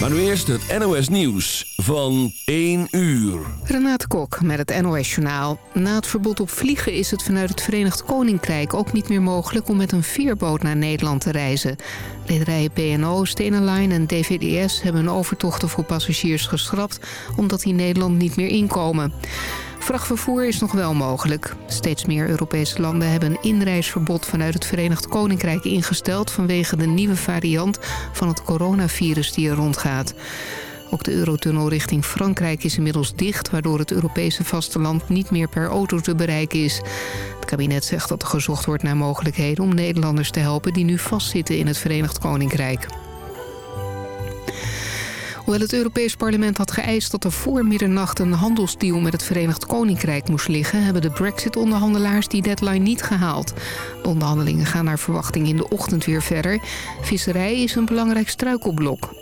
Maar nu eerst het NOS Nieuws van 1 uur. Renate Kok met het NOS Journaal. Na het verbod op vliegen is het vanuit het Verenigd Koninkrijk ook niet meer mogelijk om met een veerboot naar Nederland te reizen. Rederijen PNO, Line en DVDS hebben hun overtochten voor passagiers geschrapt omdat die Nederland niet meer inkomen. Vrachtvervoer is nog wel mogelijk. Steeds meer Europese landen hebben een inreisverbod vanuit het Verenigd Koninkrijk ingesteld... vanwege de nieuwe variant van het coronavirus die er rondgaat. Ook de Eurotunnel richting Frankrijk is inmiddels dicht... waardoor het Europese vasteland niet meer per auto te bereiken is. Het kabinet zegt dat er gezocht wordt naar mogelijkheden... om Nederlanders te helpen die nu vastzitten in het Verenigd Koninkrijk. Hoewel het Europees Parlement had geëist dat er voor middernacht een handelsdeal met het Verenigd Koninkrijk moest liggen... hebben de Brexit-onderhandelaars die deadline niet gehaald. De onderhandelingen gaan naar verwachting in de ochtend weer verder. Visserij is een belangrijk struikelblok.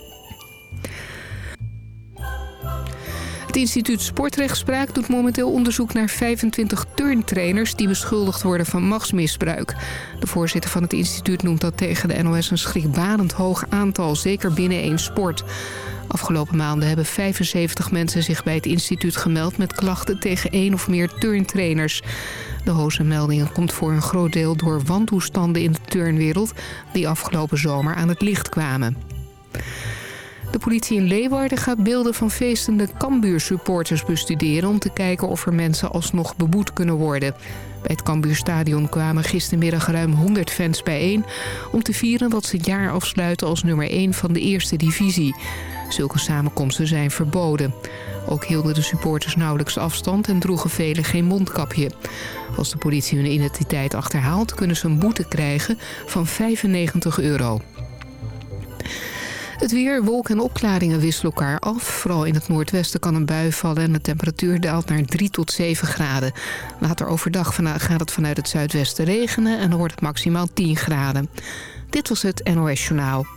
Het instituut Sportrechtspraak doet momenteel onderzoek naar 25 turntrainers... die beschuldigd worden van machtsmisbruik. De voorzitter van het instituut noemt dat tegen de NOS een schrikbarend hoog aantal... zeker binnen één sport. Afgelopen maanden hebben 75 mensen zich bij het instituut gemeld... met klachten tegen één of meer turntrainers. De hoze meldingen komt voor een groot deel door wantoestanden in de turnwereld... die afgelopen zomer aan het licht kwamen. De politie in Leeuwarden gaat beelden van feestende Cambuur-supporters bestuderen... om te kijken of er mensen alsnog beboet kunnen worden. Bij het Cambuurstadion kwamen gistermiddag ruim 100 fans bijeen... om te vieren dat ze het jaar afsluiten als nummer 1 van de eerste divisie. Zulke samenkomsten zijn verboden. Ook hielden de supporters nauwelijks afstand en droegen velen geen mondkapje. Als de politie hun identiteit achterhaalt... kunnen ze een boete krijgen van 95 euro. Het weer, wolken en opklaringen wisselen elkaar af. Vooral in het noordwesten kan een bui vallen en de temperatuur daalt naar 3 tot 7 graden. Later overdag gaat het vanuit het zuidwesten regenen en dan wordt het maximaal 10 graden. Dit was het NOS Journaal.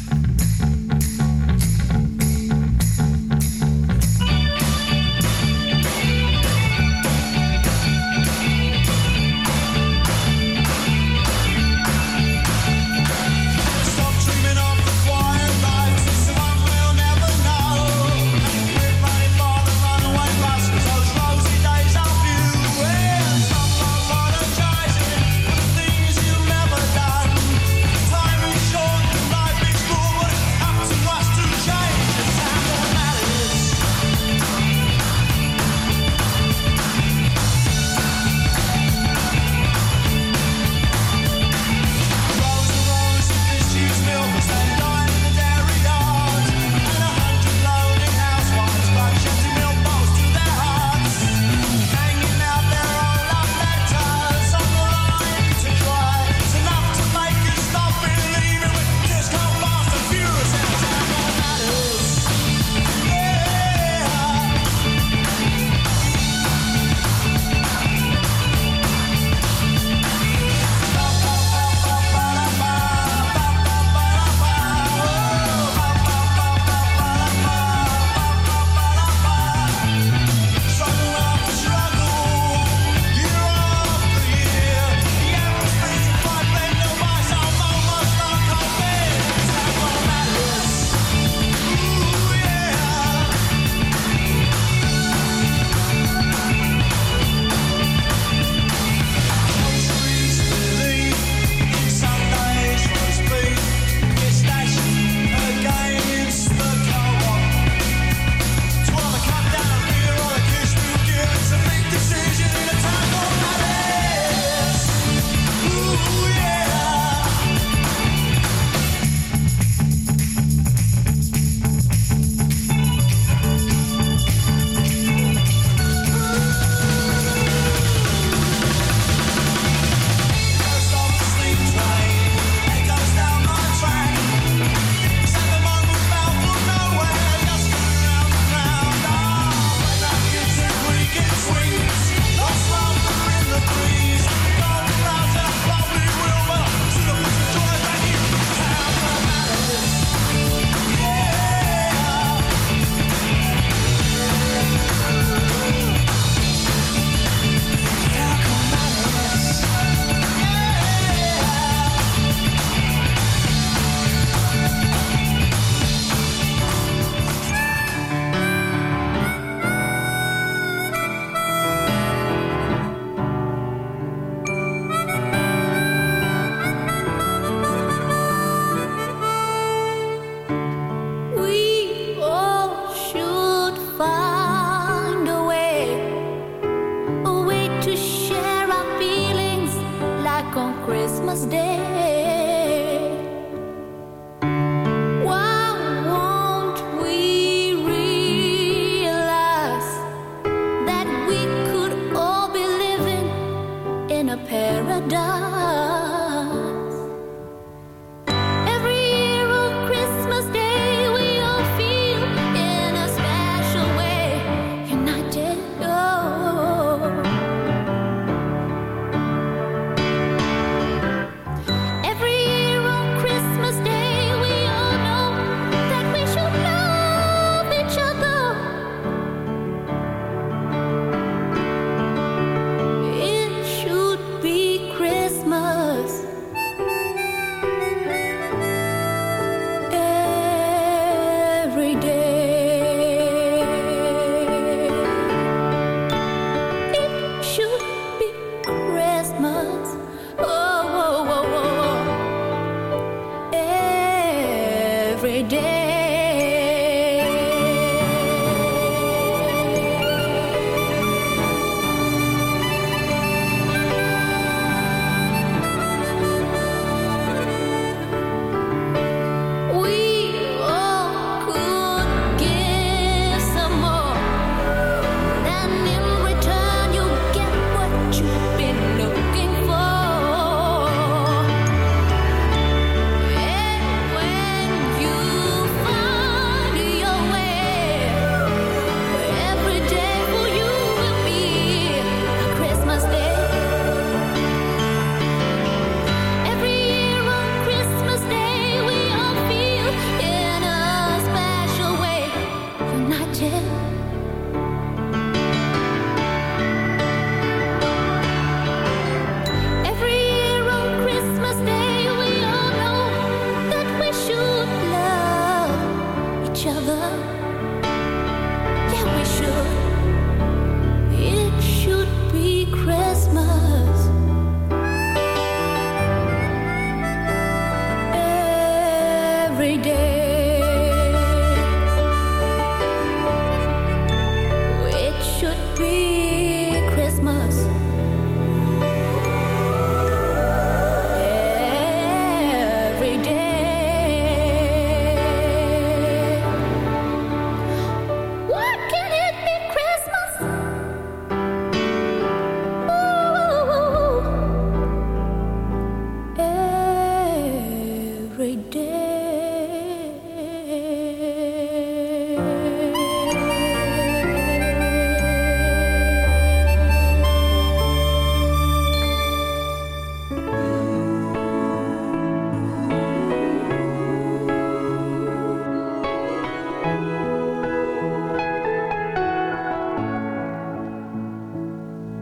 Was day.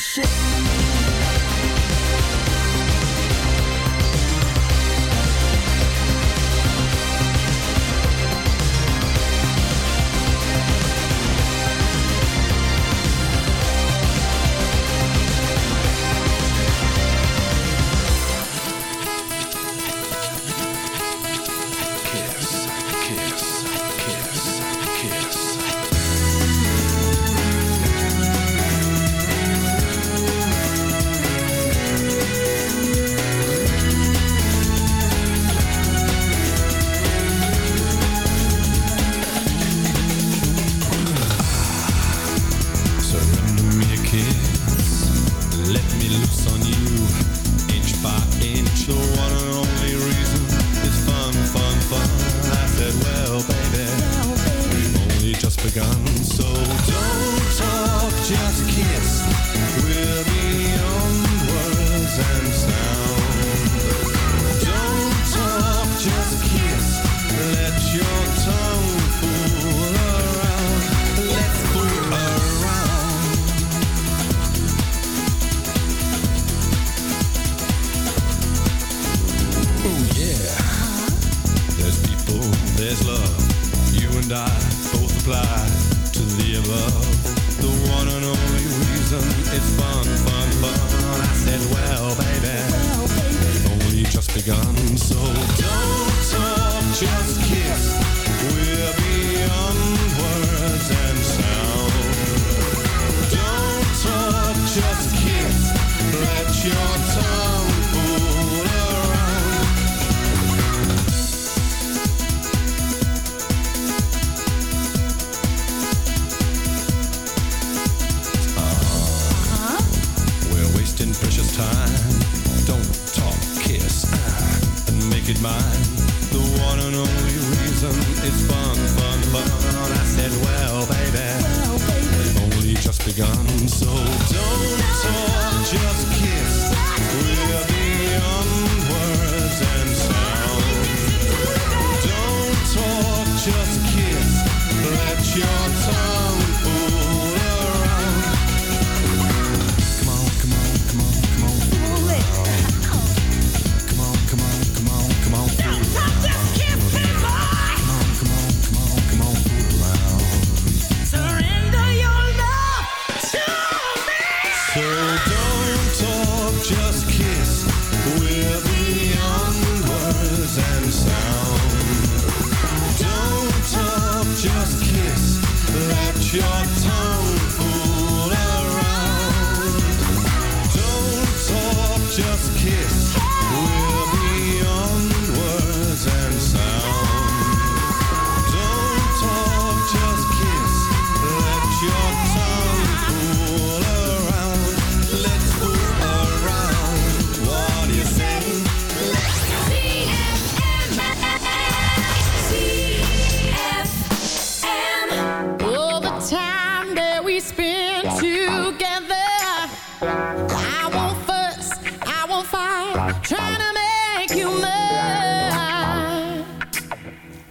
Shit.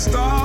star.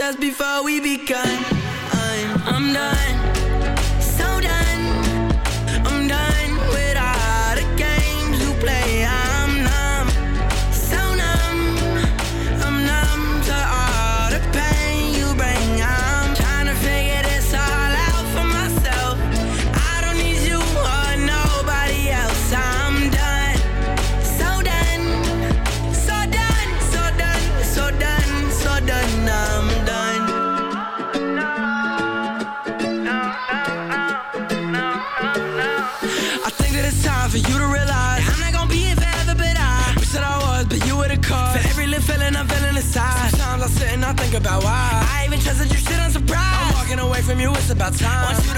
us before we begun. I'm, I'm done. it's about time.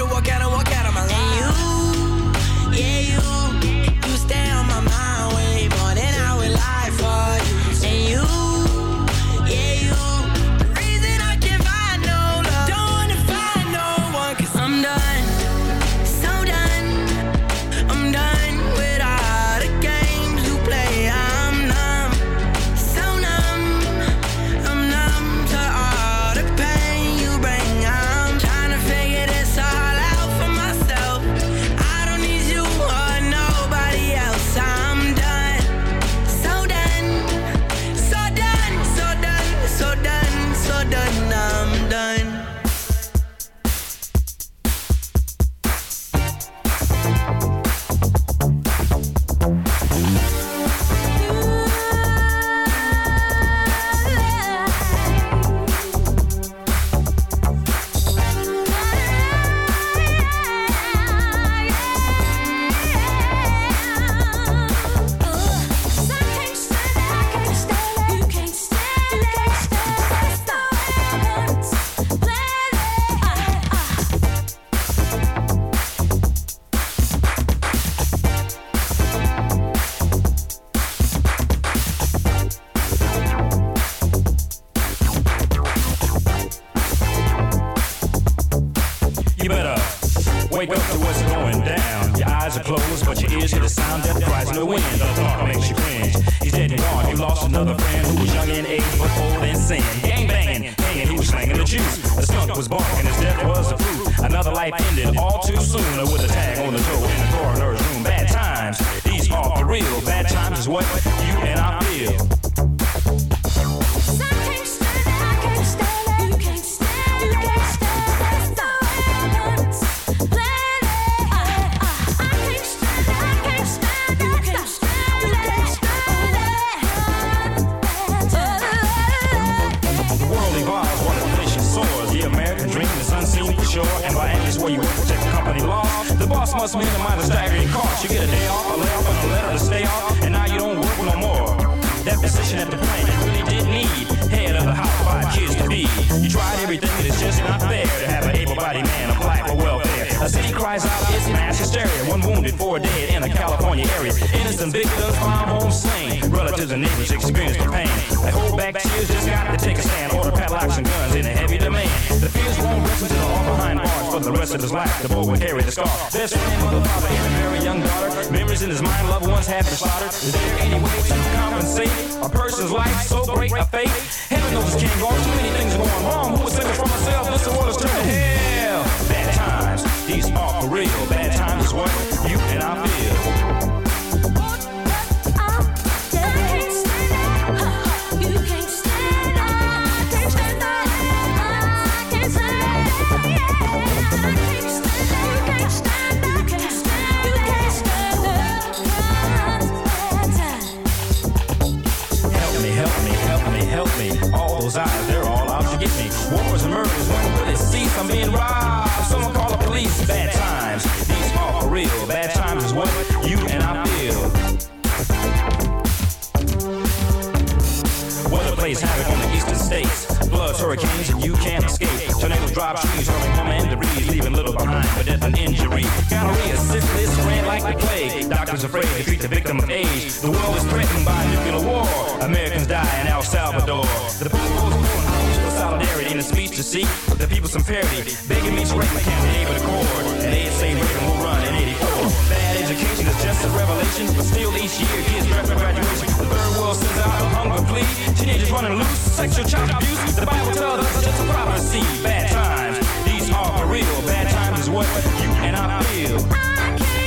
Life so great a fate? Heaven knows this can't go. Too many things are going wrong. Who save it from myself? This is hell. Bad times, these are for real. Trees, home and debris, leaving little behind for death and injury. Gonorrhea, syphilis, ran like the plague. Doctors afraid to treat the victim of age. The world is threatened by nuclear war. Americans die in El Salvador. The people's for solidarity in a speech to seek the people some parity. Begging me to break my candidate with a cord. And they say Reagan will run in 84. Bad education is just a revelation, but still each year kids draft graduation. The third world sends out a hunger plea. Teenagers running loose, sexual child abuse. The Bible tells us it's just a prophecy. Bad times, for real. Bad times is what you and I feel. come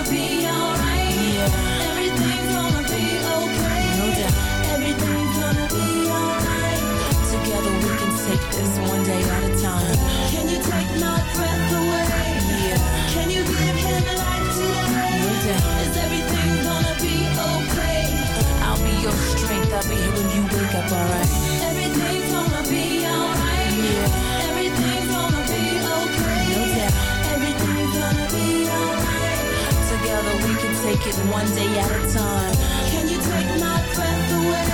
It one day at a time. Can you take my breath away?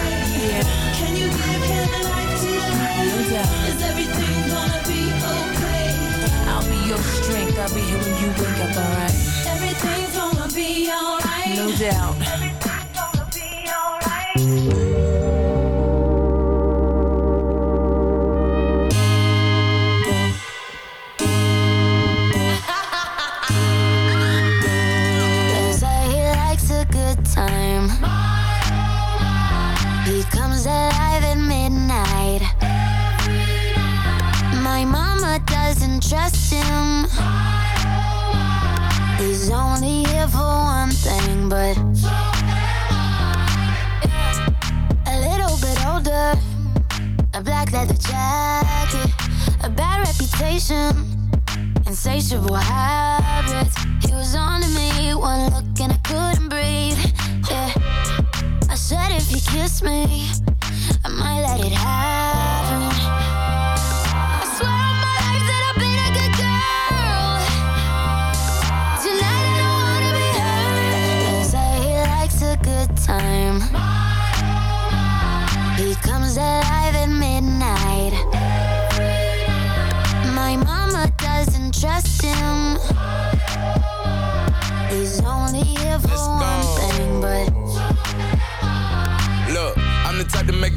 Yeah, Can you give him life today? no doubt. Is everything gonna be okay? I'll be your strength. I'll be here when you wake up, alright? Everything's gonna be alright. No doubt. Leather jacket, a bad reputation insatiable habits.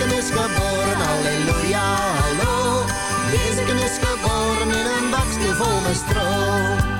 Jezus is geboren, halleluja, hallo. Jezus is geboren in een bakje vol met stro.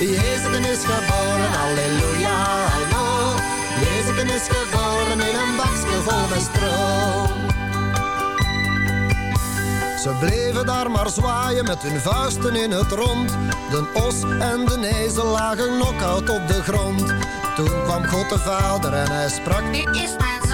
Jezus is geboren, halleluja, hallo. Jezus is geboren in een bakje vol met stro. Ze bleven daar maar zwaaien met hun vuisten in het rond. De os en de ezel lagen knock-out op de grond. Toen kwam God de Vader en hij sprak, dit is mijn zoon.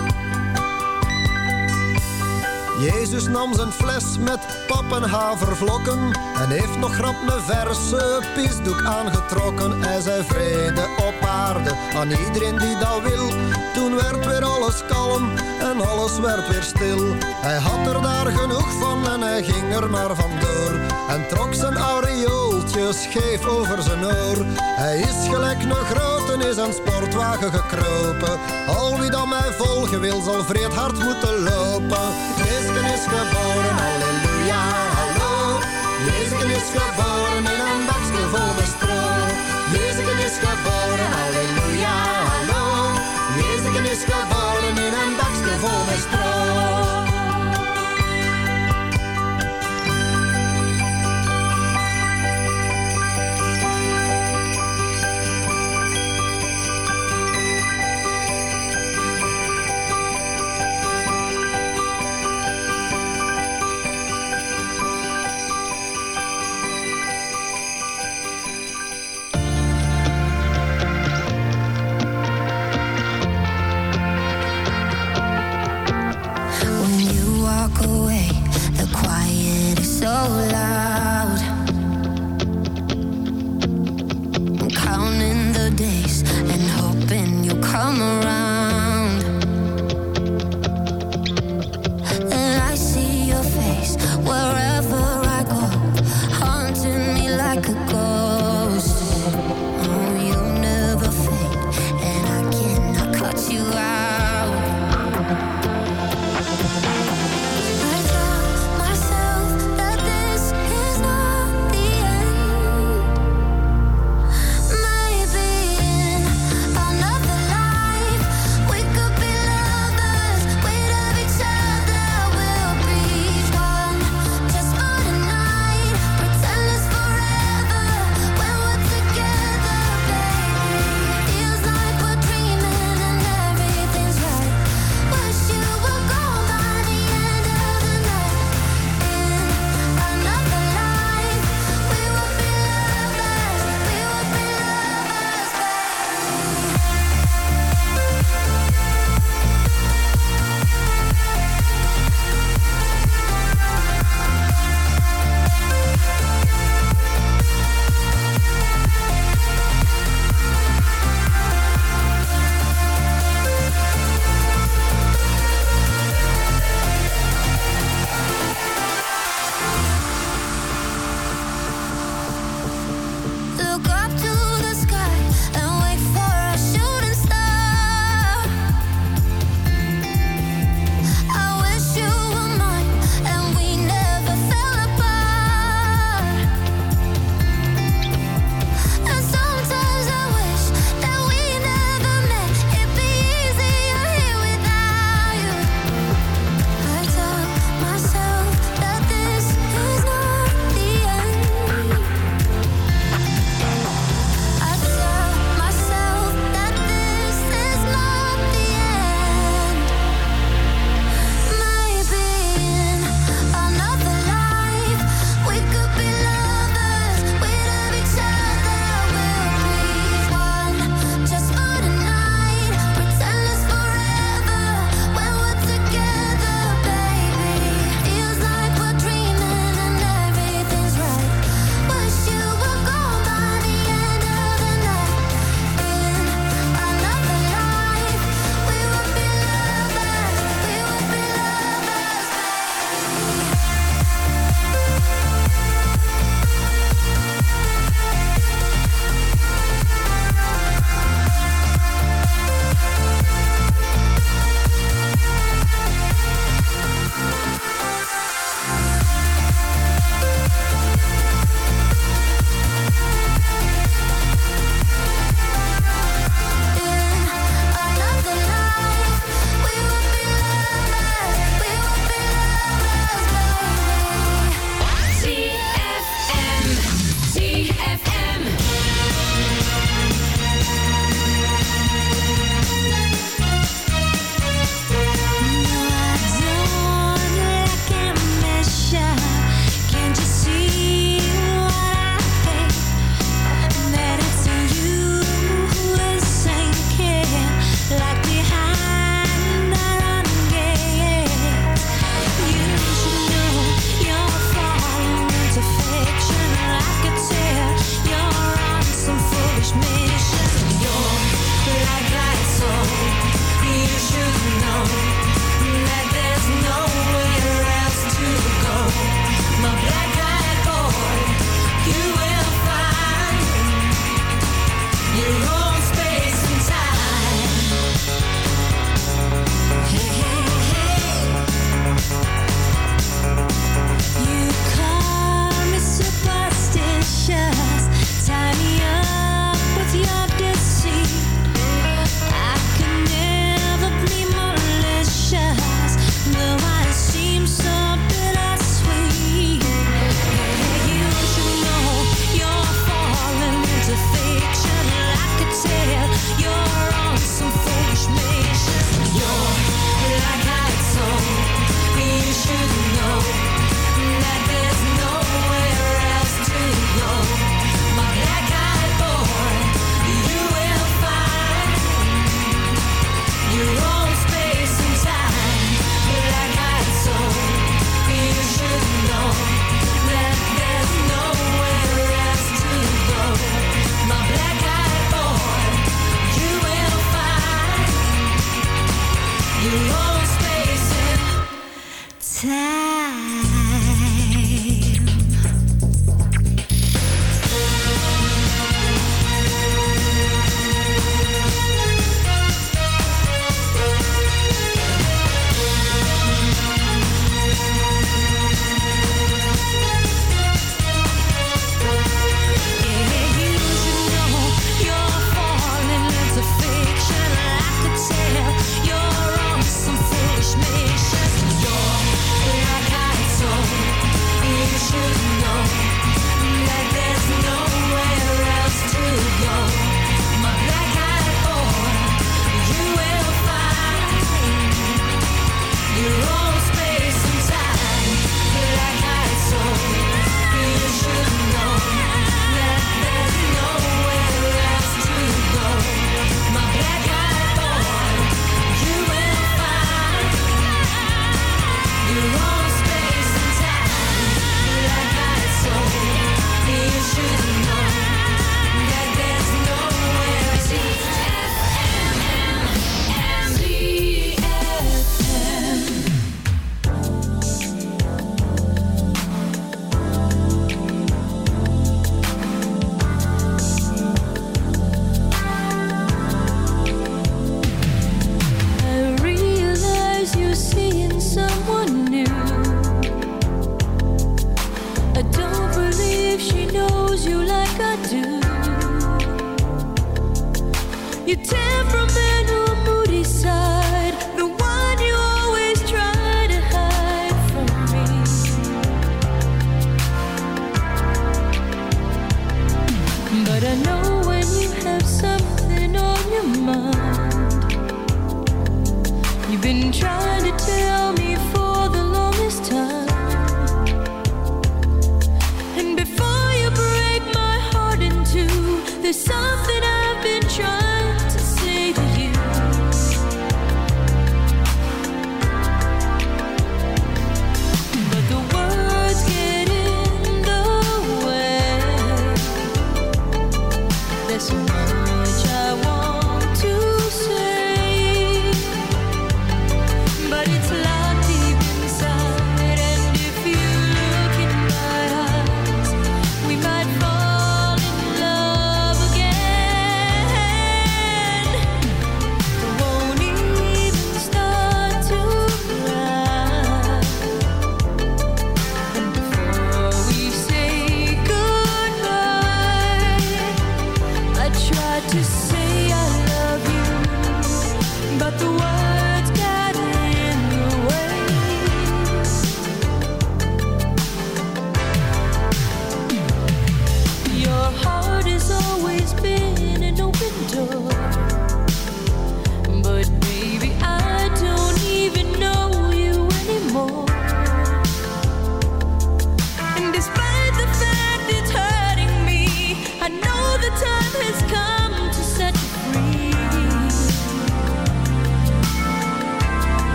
Jezus nam zijn fles met pap en En heeft nog grap een verse pisdoek aangetrokken. Hij zei vrede op aarde aan iedereen die dat wil. Toen werd weer alles kalm en alles werd weer stil. Hij had er daar genoeg van en hij ging er maar vandoor En trok zijn aureooltje scheef over zijn oor. Hij is gelijk een is een sportwagen gekropen Al wie dan mij volgen wil zal vreed hard moeten lopen Jezus is geboren, halleluja, hallo. Jezus is geboren in een bakje vol met stro. Jezus is geboren, halleluja, hallo. Jezus is geboren in een bakje vol met stro.